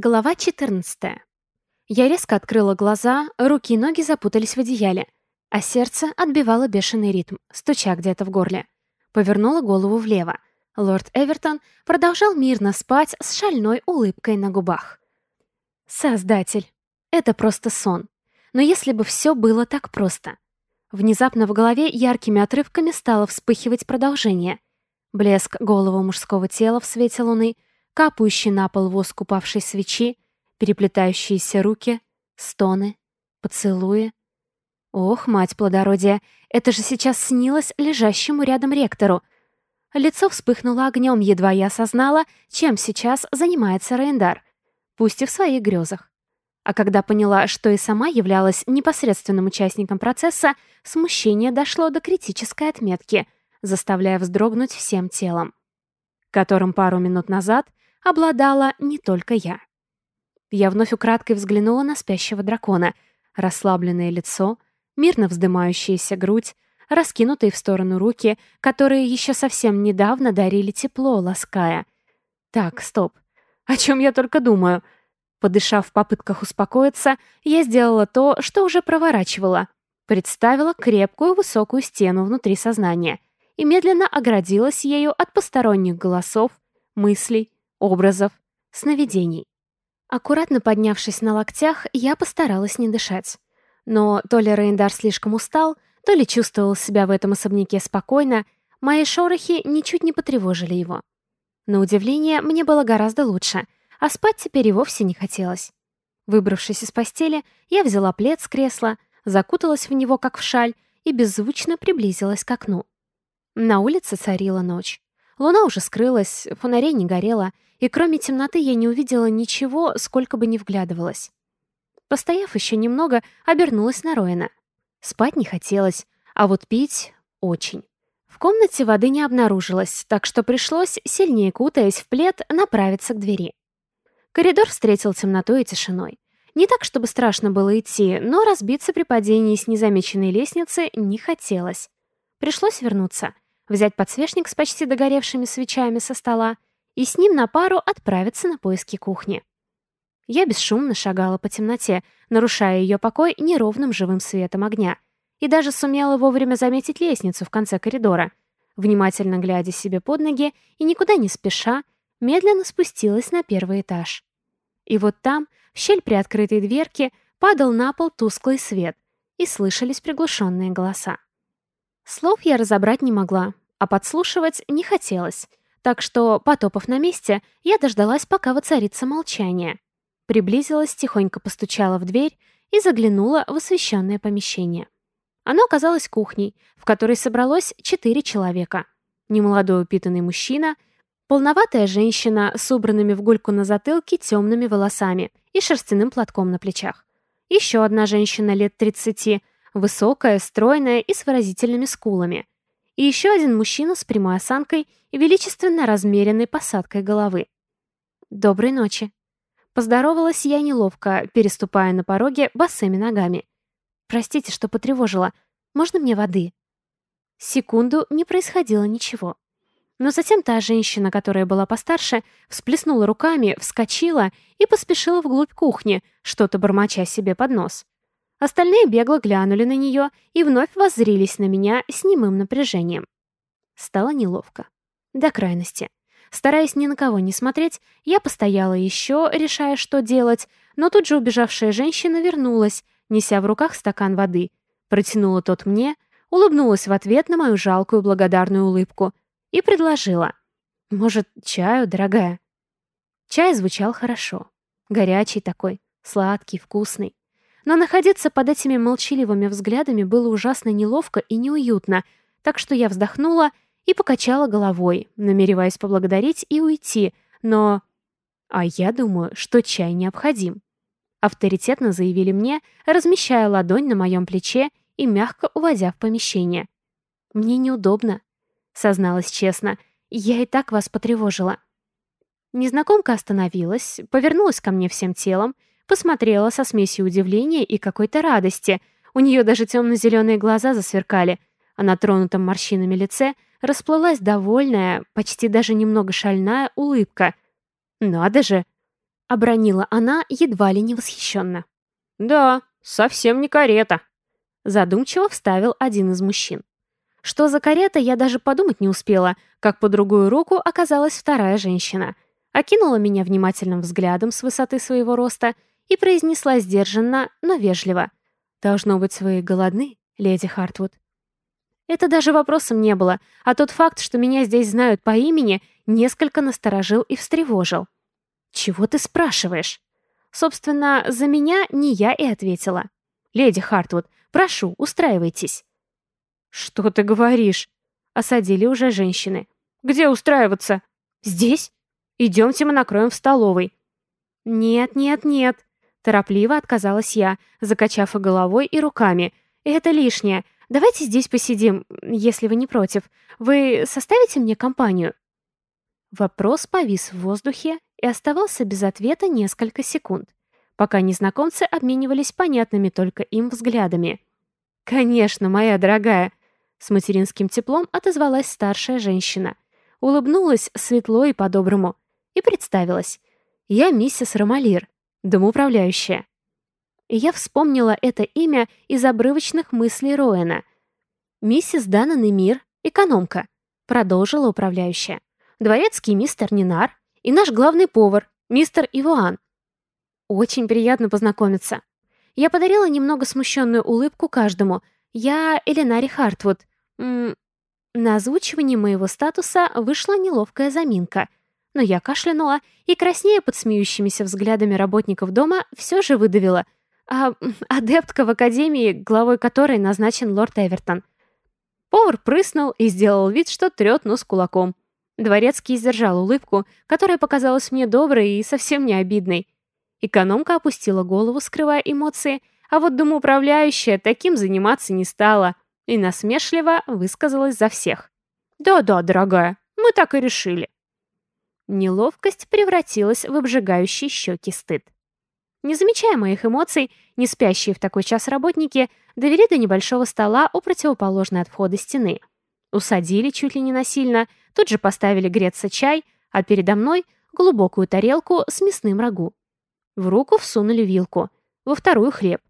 Глава 14. Я резко открыла глаза, руки и ноги запутались в одеяле, а сердце отбивало бешеный ритм, стуча где-то в горле. Повернула голову влево. Лорд Эвертон продолжал мирно спать с шальной улыбкой на губах. Создатель. Это просто сон. Но если бы все было так просто. Внезапно в голове яркими отрывками стало вспыхивать продолжение. Блеск голого мужского тела в свете луны — капающий на пол воск упавшей свечи, переплетающиеся руки, стоны, поцелуи. Ох, мать плодородия, это же сейчас снилось лежащему рядом ректору. Лицо вспыхнуло огнем, едва я осознала, чем сейчас занимается Рейндар, пусть и в своих грезах. А когда поняла, что и сама являлась непосредственным участником процесса, смущение дошло до критической отметки, заставляя вздрогнуть всем телом, которым пару минут назад обладала не только я. Я вновь украдкой взглянула на спящего дракона. Расслабленное лицо, мирно вздымающаяся грудь, раскинутые в сторону руки, которые еще совсем недавно дарили тепло, лаская. Так, стоп. О чем я только думаю? Подышав в попытках успокоиться, я сделала то, что уже проворачивала. Представила крепкую высокую стену внутри сознания и медленно оградилась ею от посторонних голосов, мыслей, образов, сновидений. Аккуратно поднявшись на локтях, я постаралась не дышать. Но то ли Рейндар слишком устал, то ли чувствовал себя в этом особняке спокойно, мои шорохи ничуть не потревожили его. На удивление, мне было гораздо лучше, а спать теперь и вовсе не хотелось. Выбравшись из постели, я взяла плед с кресла, закуталась в него, как в шаль, и беззвучно приблизилась к окну. На улице царила ночь. Луна уже скрылась, фонарей не горело, и кроме темноты я не увидела ничего, сколько бы ни вглядывалась. Постояв еще немного, обернулась на Роина. Спать не хотелось, а вот пить — очень. В комнате воды не обнаружилось, так что пришлось, сильнее кутаясь в плед, направиться к двери. Коридор встретил темнотой и тишиной. Не так, чтобы страшно было идти, но разбиться при падении с незамеченной лестницы не хотелось. Пришлось вернуться — взять подсвечник с почти догоревшими свечами со стола и с ним на пару отправиться на поиски кухни. Я бесшумно шагала по темноте, нарушая ее покой неровным живым светом огня, и даже сумела вовремя заметить лестницу в конце коридора. Внимательно глядя себе под ноги и никуда не спеша, медленно спустилась на первый этаж. И вот там, в щель приоткрытой дверки, падал на пол тусклый свет, и слышались приглушенные голоса. Слов я разобрать не могла, а подслушивать не хотелось, так что, потопав на месте, я дождалась, пока воцарится молчание. Приблизилась, тихонько постучала в дверь и заглянула в освещенное помещение. Оно оказалось кухней, в которой собралось четыре человека. Немолодой упитанный мужчина, полноватая женщина с убранными в гульку на затылке темными волосами и шерстяным платком на плечах. Еще одна женщина лет тридцати Высокая, стройная и с выразительными скулами. И еще один мужчина с прямой осанкой и величественно размеренной посадкой головы. «Доброй ночи». Поздоровалась я неловко, переступая на пороге босыми ногами. «Простите, что потревожила. Можно мне воды?» Секунду не происходило ничего. Но затем та женщина, которая была постарше, всплеснула руками, вскочила и поспешила вглубь кухни, что-то бормоча себе под нос. Остальные бегло глянули на нее и вновь воззрились на меня с немым напряжением. Стало неловко. До крайности. Стараясь ни на кого не смотреть, я постояла еще, решая, что делать, но тут же убежавшая женщина вернулась, неся в руках стакан воды. Протянула тот мне, улыбнулась в ответ на мою жалкую благодарную улыбку и предложила. «Может, чаю, дорогая?» Чай звучал хорошо. Горячий такой, сладкий, вкусный. Но находиться под этими молчаливыми взглядами было ужасно неловко и неуютно, так что я вздохнула и покачала головой, намереваясь поблагодарить и уйти, но... А я думаю, что чай необходим. Авторитетно заявили мне, размещая ладонь на моем плече и мягко уводя в помещение. «Мне неудобно», — созналась честно, — «я и так вас потревожила». Незнакомка остановилась, повернулась ко мне всем телом Посмотрела со смесью удивления и какой-то радости. У нее даже темно-зеленые глаза засверкали, а на тронутом морщинами лице расплылась довольная, почти даже немного шальная улыбка. «Надо же!» Обронила она едва ли не восхищенно. «Да, совсем не карета», — задумчиво вставил один из мужчин. Что за карета, я даже подумать не успела, как по другую руку оказалась вторая женщина. Окинула меня внимательным взглядом с высоты своего роста и произнесла сдержанно, но вежливо. «Должно быть, вы голодны, леди Хартвуд?» Это даже вопросом не было, а тот факт, что меня здесь знают по имени, несколько насторожил и встревожил. «Чего ты спрашиваешь?» Собственно, за меня не я и ответила. «Леди Хартвуд, прошу, устраивайтесь». «Что ты говоришь?» Осадили уже женщины. «Где устраиваться?» «Здесь? Идемте мы накроем в столовой». «Нет, нет, нет», торопливо отказалась я, закачав и головой, и руками. «Это лишнее. Давайте здесь посидим, если вы не против. Вы составите мне компанию?» Вопрос повис в воздухе и оставался без ответа несколько секунд, пока незнакомцы обменивались понятными только им взглядами. «Конечно, моя дорогая!» С материнским теплом отозвалась старшая женщина. Улыбнулась светло и по-доброму. И представилась. «Я миссис Ромалир, домоуправляющая». И я вспомнила это имя из обрывочных мыслей Роэна. «Миссис Дана Немир, экономка», продолжила управляющая дворецкий мистер Нинар и наш главный повар, мистер Ивуан. Очень приятно познакомиться. Я подарила немного смущенную улыбку каждому. Я Эленари Хартвуд. М -м на озвучивании моего статуса вышла неловкая заминка. Но я кашлянула и, краснея под смеющимися взглядами работников дома, все же выдавила. А, адептка в академии, главой которой назначен лорд Эвертон. Повар прыснул и сделал вид, что трет нос кулаком. Дворецкий сдержал улыбку, которая показалась мне доброй и совсем не обидной. Экономка опустила голову, скрывая эмоции, а вот домоуправляющая таким заниматься не стала и насмешливо высказалась за всех. «Да-да, дорогая, мы так и решили». Неловкость превратилась в обжигающий щеки стыд. Не замечая моих эмоций, не спящие в такой час работники довели до небольшого стола у противоположной от входа стены. Усадили чуть ли не насильно, Тут же поставили греться чай, а передо мной глубокую тарелку с мясным рагу. В руку всунули вилку, во вторую хлеб.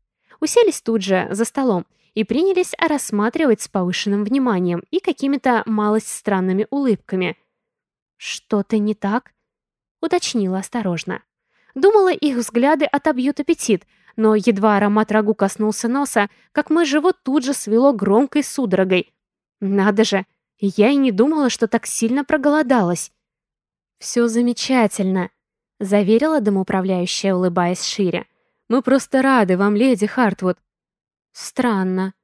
Уселись тут же, за столом, и принялись рассматривать с повышенным вниманием и какими-то малость странными улыбками. «Что-то не так?» — уточнила осторожно. Думала, их взгляды отобьют аппетит, но едва аромат рагу коснулся носа, как мой живот тут же свело громкой судорогой. Надо же, я и не думала, что так сильно проголодалась. «Все замечательно», — заверила домоуправляющая, улыбаясь шире. «Мы просто рады вам, леди Хартвуд». «Странно».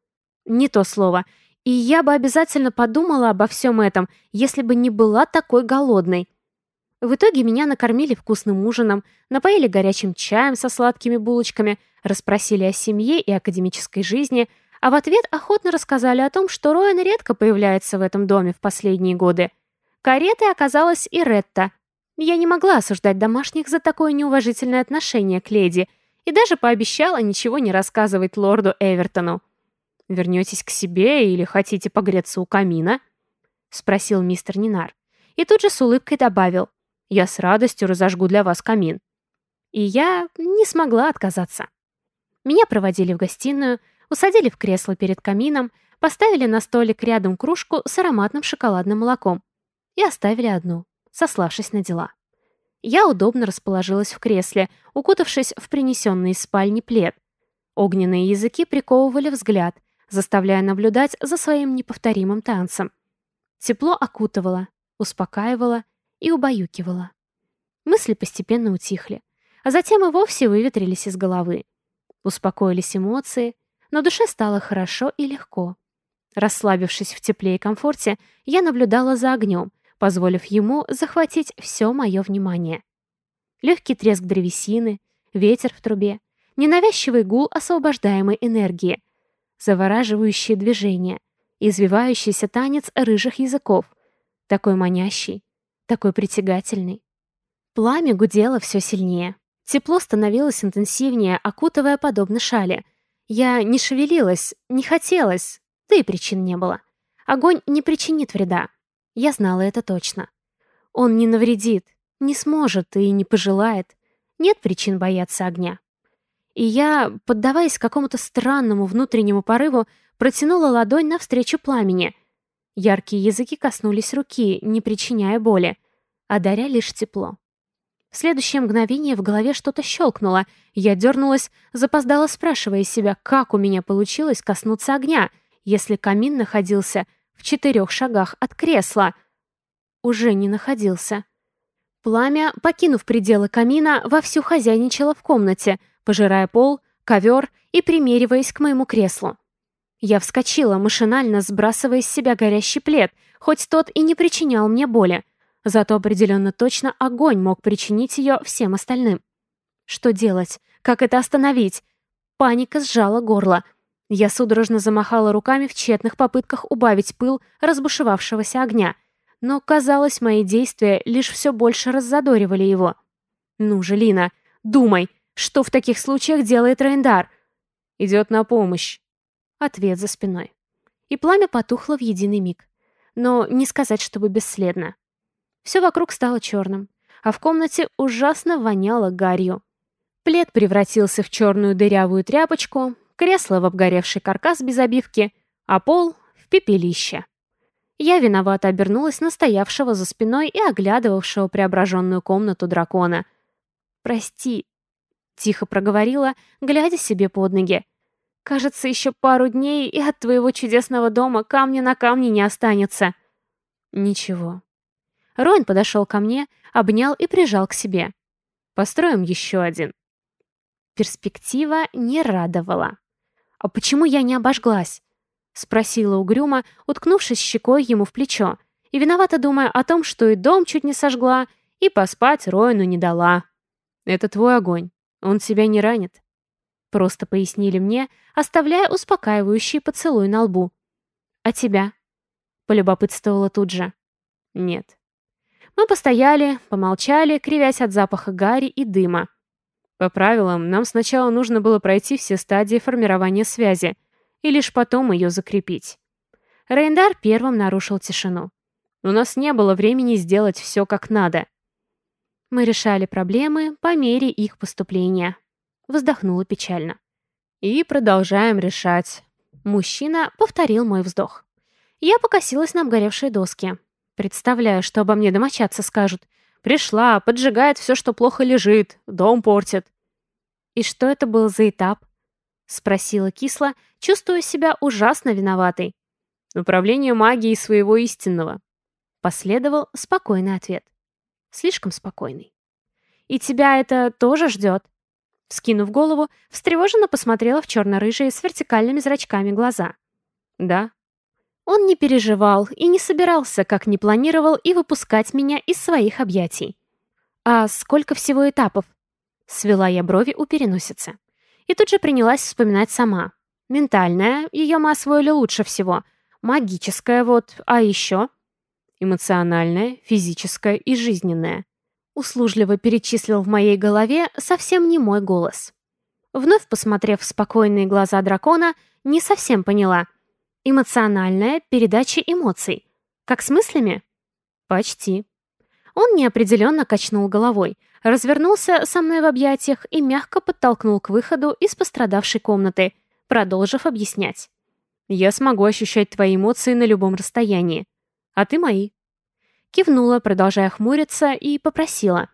«Не то слово. И я бы обязательно подумала обо всем этом, если бы не была такой голодной». В итоге меня накормили вкусным ужином, напоили горячим чаем со сладкими булочками, расспросили о семье и академической жизни — а в ответ охотно рассказали о том, что Роэн редко появляется в этом доме в последние годы. Каретой оказалась и Ретта. Я не могла осуждать домашних за такое неуважительное отношение к леди и даже пообещала ничего не рассказывать лорду Эвертону. «Вернетесь к себе или хотите погреться у камина?» — спросил мистер Нинар. И тут же с улыбкой добавил, «Я с радостью разожгу для вас камин». И я не смогла отказаться. Меня проводили в гостиную, усадили в кресло перед камином, поставили на столик рядом кружку с ароматным шоколадным молоком и оставили одну, сославшись на дела. Я удобно расположилась в кресле, укутавшись в принесенный из спальни плед. Огненные языки приковывали взгляд, заставляя наблюдать за своим неповторимым танцем. Тепло окутывало, успокаивало и убаюкивало. Мысли постепенно утихли, а затем и вовсе выветрились из головы. Успокоились эмоции, но душе стало хорошо и легко. Расслабившись в тепле и комфорте, я наблюдала за огнем, позволив ему захватить все мое внимание. Легкий треск древесины, ветер в трубе, ненавязчивый гул освобождаемой энергии, завораживающие движения, извивающийся танец рыжих языков, такой манящий, такой притягательный. Пламя гудело все сильнее. Тепло становилось интенсивнее, окутывая подобно шали — я не шевелилась, не хотелось, да и причин не было. Огонь не причинит вреда. Я знала это точно. Он не навредит, не сможет и не пожелает, нет причин бояться огня. И я, поддаваясь какому-то странному внутреннему порыву, протянула ладонь навстречу пламени. Яркие языки коснулись руки, не причиняя боли, а даря лишь тепло. В следующее мгновение в голове что-то щелкнуло. Я дернулась, запоздала, спрашивая себя, как у меня получилось коснуться огня, если камин находился в четырех шагах от кресла. Уже не находился. Пламя, покинув пределы камина, вовсю хозяйничало в комнате, пожирая пол, ковер и примериваясь к моему креслу. Я вскочила, машинально сбрасывая с себя горящий плед, хоть тот и не причинял мне боли. Зато определенно точно огонь мог причинить ее всем остальным. Что делать? Как это остановить? Паника сжала горло. Я судорожно замахала руками в тщетных попытках убавить пыл разбушевавшегося огня. Но, казалось, мои действия лишь все больше раззадоривали его. «Ну же, Лина, думай, что в таких случаях делает Рейндар?» «Идет на помощь». Ответ за спиной. И пламя потухло в единый миг. Но не сказать, чтобы бесследно. Все вокруг стало черным, а в комнате ужасно воняло гарью. Плед превратился в черную дырявую тряпочку, кресло в обгоревший каркас без обивки, а пол — в пепелище. Я виновато обернулась на стоявшего за спиной и оглядывавшего преображенную комнату дракона. «Прости», — тихо проговорила, глядя себе под ноги. «Кажется, еще пару дней, и от твоего чудесного дома камня на камне не останется». «Ничего, Роин подошел ко мне, обнял и прижал к себе. «Построим еще один». Перспектива не радовала. «А почему я не обожглась?» — спросила угрюмо, уткнувшись щекой ему в плечо, и виновато думая о том, что и дом чуть не сожгла, и поспать Роину не дала. «Это твой огонь, он тебя не ранит», — просто пояснили мне, оставляя успокаивающий поцелуй на лбу. «А тебя?» — полюбопытствовала тут же. «Нет, мы постояли, помолчали, кривясь от запаха гари и дыма. По правилам, нам сначала нужно было пройти все стадии формирования связи, и лишь потом ее закрепить. Рейндар первым нарушил тишину. У нас не было времени сделать все как надо. Мы решали проблемы по мере их поступления. Вздохнула печально. И продолжаем решать. Мужчина повторил мой вздох. Я покосилась на обгоревшие доски. Представляю, что обо мне домочадцы скажут. Пришла, поджигает все, что плохо лежит, дом портит. И что это был за этап? Спросила кисло, чувствуя себя ужасно виноватой. Управление магией своего истинного. Последовал спокойный ответ. Слишком спокойный. И тебя это тоже ждет? Скинув голову, встревоженно посмотрела в черно-рыжие с вертикальными зрачками глаза. Да, он не переживал и не собирался, как не планировал, и выпускать меня из своих объятий. «А сколько всего этапов?» Свела я брови у переносицы. И тут же принялась вспоминать сама. Ментальная, ее мы освоили лучше всего. Магическая вот, а еще? Эмоциональная, физическая и жизненная. Услужливо перечислил в моей голове совсем не мой голос. Вновь посмотрев в спокойные глаза дракона, не совсем поняла — Эмоциональная передача эмоций. Как с мыслями? Почти. Он неопределенно качнул головой, развернулся со мной в объятиях и мягко подтолкнул к выходу из пострадавшей комнаты, продолжив объяснять. «Я смогу ощущать твои эмоции на любом расстоянии. А ты мои». Кивнула, продолжая хмуриться, и попросила.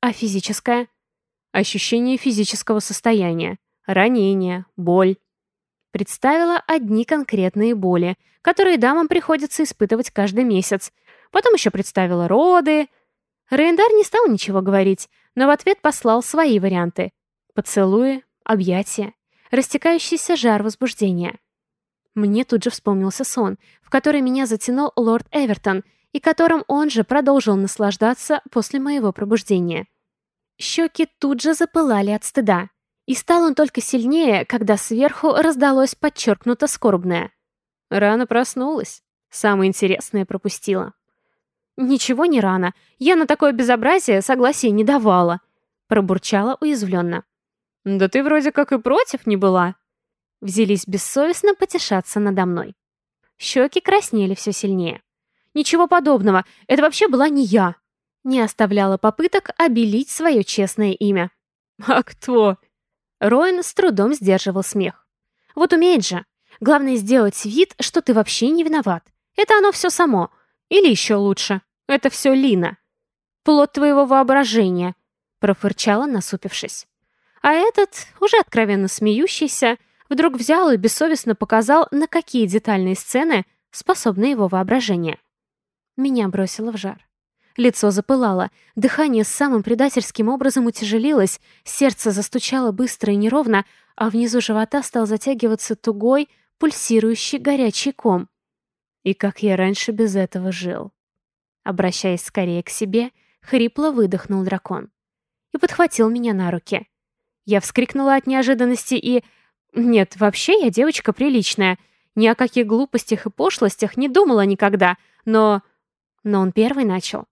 «А физическое?» «Ощущение физического состояния. Ранение, боль, Представила одни конкретные боли, которые дамам приходится испытывать каждый месяц. Потом еще представила роды. Рейндар не стал ничего говорить, но в ответ послал свои варианты. Поцелуи, объятия, растекающийся жар возбуждения. Мне тут же вспомнился сон, в который меня затянул лорд Эвертон, и которым он же продолжил наслаждаться после моего пробуждения. Щеки тут же запылали от стыда. И стал он только сильнее, когда сверху раздалось подчеркнуто скорбное. Рано проснулась. Самое интересное пропустила. «Ничего не рано. Я на такое безобразие согласия не давала», — пробурчала уязвленно. «Да ты вроде как и против не была». Взялись бессовестно потешаться надо мной. Щеки краснели все сильнее. «Ничего подобного. Это вообще была не я». Не оставляла попыток обелить свое честное имя. «А кто?» Роэн с трудом сдерживал смех. «Вот умеет же. Главное сделать вид, что ты вообще не виноват. Это оно все само. Или еще лучше. Это все Лина. Плод твоего воображения», — профырчала, насупившись. А этот, уже откровенно смеющийся, вдруг взял и бессовестно показал, на какие детальные сцены способно его воображение. Меня бросило в жар. Лицо запылало, дыхание самым предательским образом утяжелилось, сердце застучало быстро и неровно, а внизу живота стал затягиваться тугой, пульсирующий горячий ком. И как я раньше без этого жил. Обращаясь скорее к себе, хрипло выдохнул дракон. И подхватил меня на руки. Я вскрикнула от неожиданности и... Нет, вообще я девочка приличная. Ни о каких глупостях и пошлостях не думала никогда, но... Но он первый начал.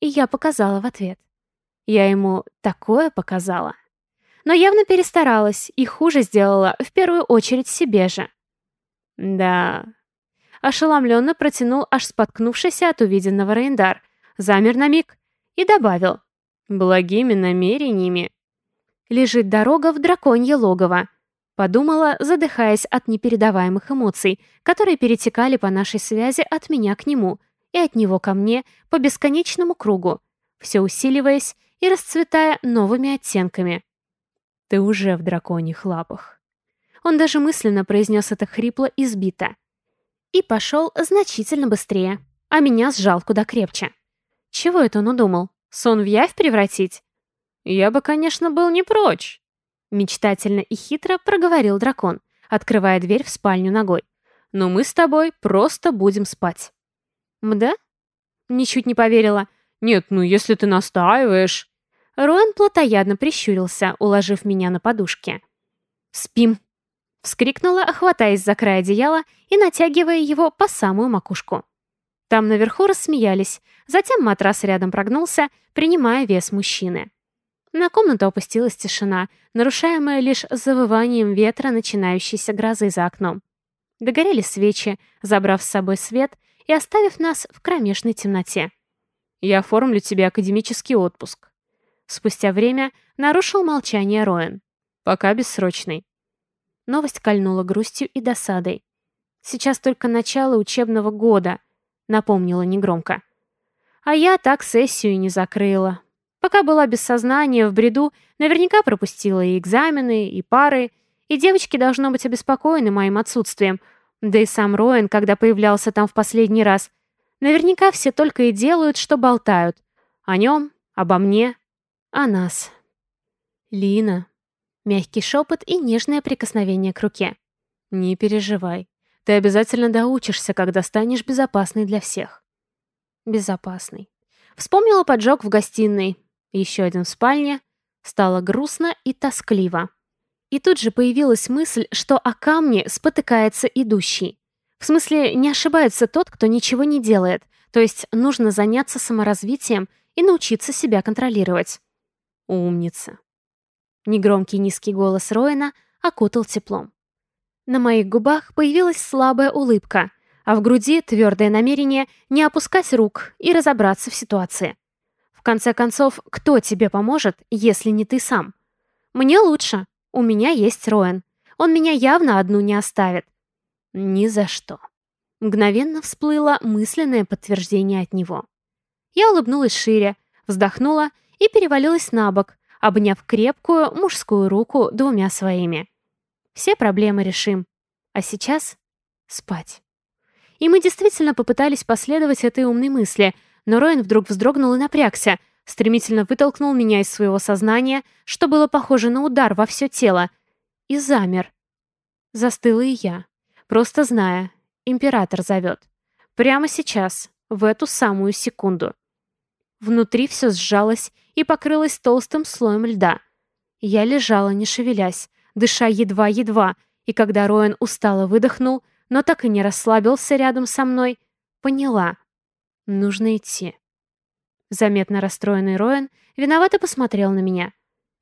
И я показала в ответ. Я ему такое показала. Но явно перестаралась и хуже сделала, в первую очередь себе же. Да. Ошеломленно протянул аж споткнувшийся от увиденного Рейндар, замер на миг и добавил. Благими намерениями. Лежит дорога в драконье логово. Подумала, задыхаясь от непередаваемых эмоций, которые перетекали по нашей связи от меня к нему и от него ко мне по бесконечному кругу, все усиливаясь и расцветая новыми оттенками. «Ты уже в драконьих лапах». Он даже мысленно произнес это хрипло и сбито. И пошел значительно быстрее, а меня сжал куда крепче. Чего это он удумал? Сон в явь превратить? Я бы, конечно, был не прочь. Мечтательно и хитро проговорил дракон, открывая дверь в спальню ногой. Но мы с тобой просто будем спать. «Мда?» Ничуть не поверила. «Нет, ну если ты настаиваешь...» Роэн плотоядно прищурился, уложив меня на подушке. «Спим!» Вскрикнула, хватаясь за край одеяла и натягивая его по самую макушку. Там наверху рассмеялись, затем матрас рядом прогнулся, принимая вес мужчины. На комнату опустилась тишина, нарушаемая лишь завыванием ветра начинающейся грозы за окном. Догорели свечи, забрав с собой свет и оставив нас в кромешной темноте. «Я оформлю тебе академический отпуск». Спустя время нарушил молчание Роэн. «Пока бессрочный». Новость кольнула грустью и досадой. «Сейчас только начало учебного года», — напомнила негромко. «А я так сессию не закрыла. Пока была без сознания, в бреду, наверняка пропустила и экзамены, и пары, и девочки должно быть обеспокоены моим отсутствием — да и сам Роэн, когда появлялся там в последний раз. Наверняка все только и делают, что болтают. О нем, обо мне, о нас. Лина. Мягкий шепот и нежное прикосновение к руке. Не переживай. Ты обязательно доучишься, когда станешь безопасной для всех. Безопасной. Вспомнила поджог в гостиной. Еще один в спальне. Стало грустно и тоскливо. И тут же появилась мысль, что о камне спотыкается идущий. В смысле, не ошибается тот, кто ничего не делает, то есть нужно заняться саморазвитием и научиться себя контролировать. Умница. Негромкий низкий голос Роина окутал теплом. На моих губах появилась слабая улыбка, а в груди твердое намерение не опускать рук и разобраться в ситуации. В конце концов, кто тебе поможет, если не ты сам? Мне лучше, у меня есть Роэн. Он меня явно одну не оставит. Ни за что. Мгновенно всплыло мысленное подтверждение от него. Я улыбнулась шире, вздохнула и перевалилась на бок, обняв крепкую мужскую руку двумя своими. Все проблемы решим. А сейчас спать. И мы действительно попытались последовать этой умной мысли, но Роэн вдруг вздрогнул и напрягся, стремительно вытолкнул меня из своего сознания, что было похоже на удар во все тело, и замер. Застыла и я, просто зная, император зовет. Прямо сейчас, в эту самую секунду. Внутри все сжалось и покрылось толстым слоем льда. Я лежала, не шевелясь, дыша едва-едва, и когда Роэн устало выдохнул, но так и не расслабился рядом со мной, поняла. Нужно идти. Заметно расстроенный Роэн виновато посмотрел на меня.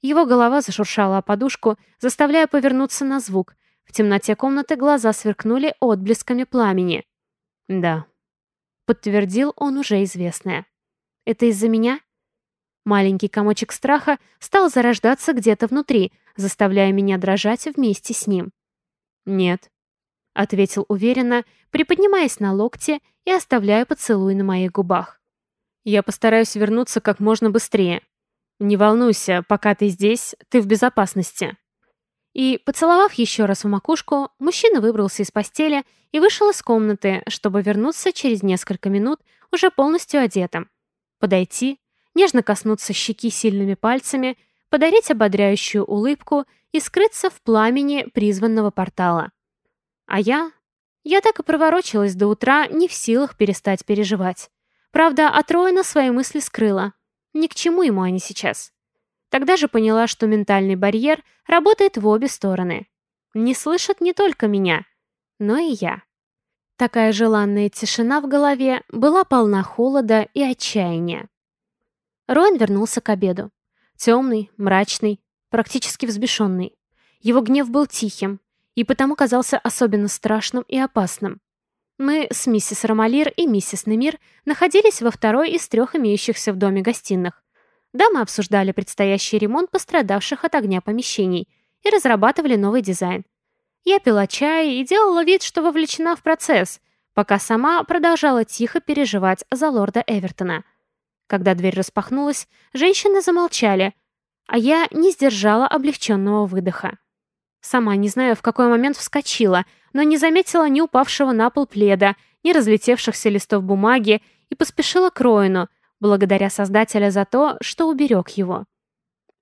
Его голова зашуршала о подушку, заставляя повернуться на звук. В темноте комнаты глаза сверкнули отблесками пламени. «Да», — подтвердил он уже известное. «Это из-за меня?» Маленький комочек страха стал зарождаться где-то внутри, заставляя меня дрожать вместе с ним. «Нет», — ответил уверенно, приподнимаясь на локте и оставляя поцелуй на моих губах. «Я постараюсь вернуться как можно быстрее. Не волнуйся, пока ты здесь, ты в безопасности». И, поцеловав еще раз в макушку, мужчина выбрался из постели и вышел из комнаты, чтобы вернуться через несколько минут уже полностью одетым. Подойти, нежно коснуться щеки сильными пальцами, подарить ободряющую улыбку и скрыться в пламени призванного портала. А я... Я так и проворочилась до утра, не в силах перестать переживать. Правда, от Роина свои мысли скрыла. Ни к чему ему они сейчас. Тогда же поняла, что ментальный барьер работает в обе стороны. Не слышат не только меня, но и я. Такая желанная тишина в голове была полна холода и отчаяния. Роин вернулся к обеду. Темный, мрачный, практически взбешенный. Его гнев был тихим и потому казался особенно страшным и опасным. Мы с миссис Ромалир и миссис Немир находились во второй из трех имеющихся в доме гостиных. Дамы обсуждали предстоящий ремонт пострадавших от огня помещений и разрабатывали новый дизайн. Я пила чай и делала вид, что вовлечена в процесс, пока сама продолжала тихо переживать за лорда Эвертона. Когда дверь распахнулась, женщины замолчали, а я не сдержала облегченного выдоха. Сама не знаю, в какой момент вскочила, но не заметила ни упавшего на пол пледа, ни разлетевшихся листов бумаги и поспешила к Роину, благодаря Создателя за то, что уберег его.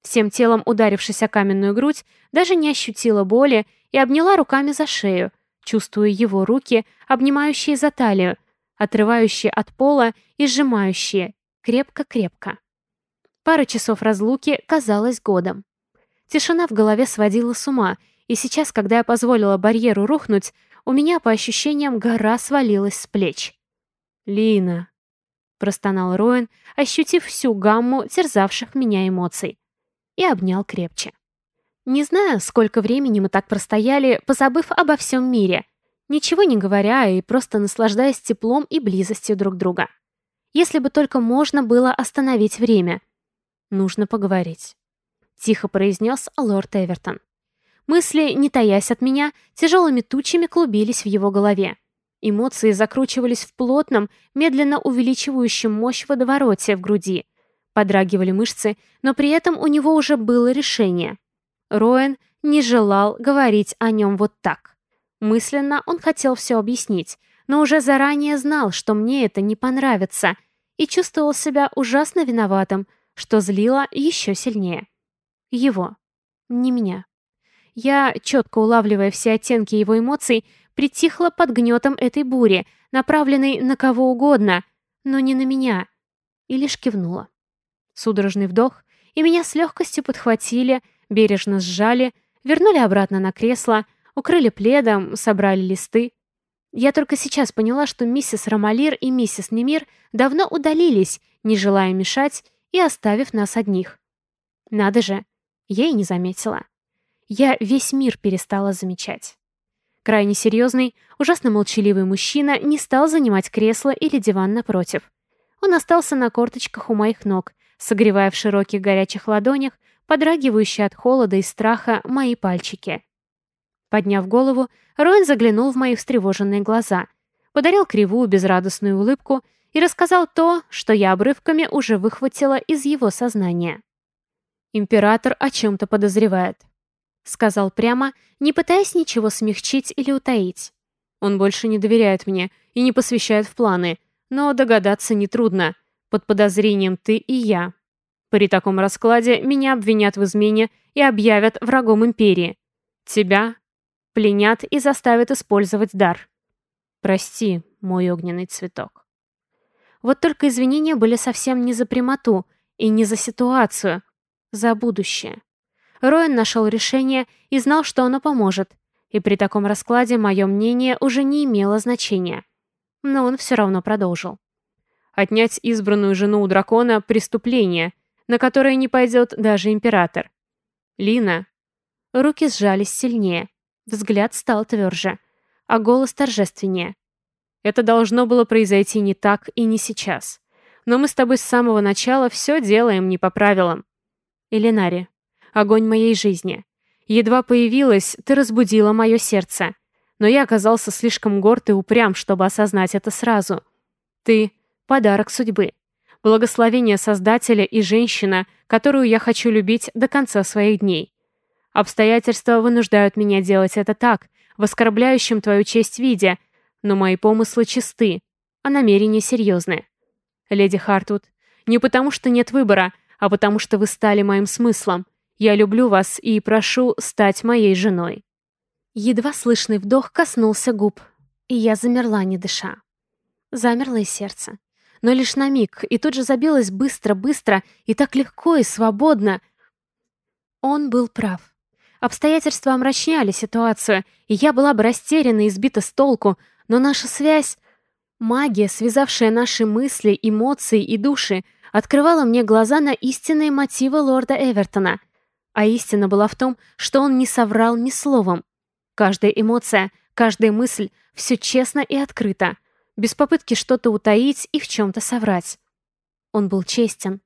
Всем телом ударившись о каменную грудь, даже не ощутила боли и обняла руками за шею, чувствуя его руки, обнимающие за талию, отрывающие от пола и сжимающие, крепко-крепко. Пара часов разлуки казалась годом. Тишина в голове сводила с ума, и сейчас, когда я позволила барьеру рухнуть, у меня, по ощущениям, гора свалилась с плеч. «Лина», — простонал Роэн, ощутив всю гамму терзавших меня эмоций и обнял крепче. Не знаю, сколько времени мы так простояли, позабыв обо всем мире, ничего не говоря и просто наслаждаясь теплом и близостью друг друга. Если бы только можно было остановить время. Нужно поговорить. Тихо произнес лорд Эвертон. Мысли, не таясь от меня, тяжелыми тучами клубились в его голове. Эмоции закручивались в плотном, медленно увеличивающем мощь водовороте в груди, Подрагивали мышцы, но при этом у него уже было решение. Роэн не желал говорить о нем вот так. Мысленно он хотел все объяснить, но уже заранее знал, что мне это не понравится, и чувствовал себя ужасно виноватым, что злило еще сильнее. Его, не меня. Я, четко улавливая все оттенки его эмоций, притихла под гнетом этой бури, направленной на кого угодно, но не на меня, и лишь кивнула. Судорожный вдох, и меня с легкостью подхватили, бережно сжали, вернули обратно на кресло, укрыли пледом, собрали листы. Я только сейчас поняла, что миссис Ромалир и миссис Немир давно удалились, не желая мешать и оставив нас одних. Надо же, я и не заметила. Я весь мир перестала замечать. Крайне серьезный, ужасно молчаливый мужчина не стал занимать кресло или диван напротив. Он остался на корточках у моих ног, согревая в широких горячих ладонях подрагивающие от холода и страха мои пальчики. Подняв голову, Роин заглянул в мои встревоженные глаза, подарил кривую безрадостную улыбку и рассказал то, что я обрывками уже выхватила из его сознания. «Император о чем-то подозревает», — сказал прямо, не пытаясь ничего смягчить или утаить. «Он больше не доверяет мне и не посвящает в планы, но догадаться нетрудно под подозрением ты и я. При таком раскладе меня обвинят в измене и объявят врагом империи. Тебя пленят и заставят использовать дар. Прости, мой огненный цветок. Вот только извинения были совсем не за прямоту и не за ситуацию, за будущее. Роэн нашел решение и знал, что оно поможет, и при таком раскладе мое мнение уже не имело значения. Но он все равно продолжил. Отнять избранную жену у дракона – преступление, на которое не пойдет даже император. Лина. Руки сжались сильнее, взгляд стал тверже, а голос торжественнее. Это должно было произойти не так и не сейчас. Но мы с тобой с самого начала все делаем не по правилам. Элинари, огонь моей жизни. Едва появилась, ты разбудила мое сердце. Но я оказался слишком горд и упрям, чтобы осознать это сразу. Ты — подарок судьбы. Благословение Создателя и женщина, которую я хочу любить до конца своих дней. Обстоятельства вынуждают меня делать это так, в оскорбляющем твою честь виде, но мои помыслы чисты, а намерения серьезны. Леди Хартвуд, не потому что нет выбора, а потому что вы стали моим смыслом. Я люблю вас и прошу стать моей женой». Едва слышный вдох коснулся губ, и я замерла, не дыша. Замерло и сердце. Но лишь на миг, и тут же забилось быстро-быстро, и так легко и свободно. Он был прав. Обстоятельства омрачняли ситуацию, и я была бы растеряна и сбита с толку, но наша связь, магия, связавшая наши мысли, эмоции и души, открывала мне глаза на истинные мотивы лорда Эвертона. А истина была в том, что он не соврал ни словом. Каждая эмоция, каждая мысль — все честно и открыто, без попытки что-то утаить и в чем-то соврать. Он был честен.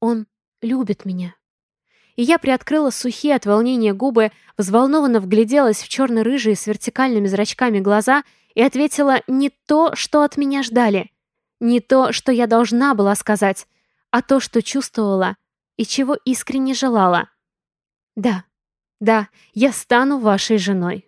Он любит меня и я приоткрыла сухие от волнения губы, взволнованно вгляделась в черно-рыжие с вертикальными зрачками глаза и ответила не то, что от меня ждали, не то, что я должна была сказать, а то, что чувствовала и чего искренне желала. Да, да, я стану вашей женой.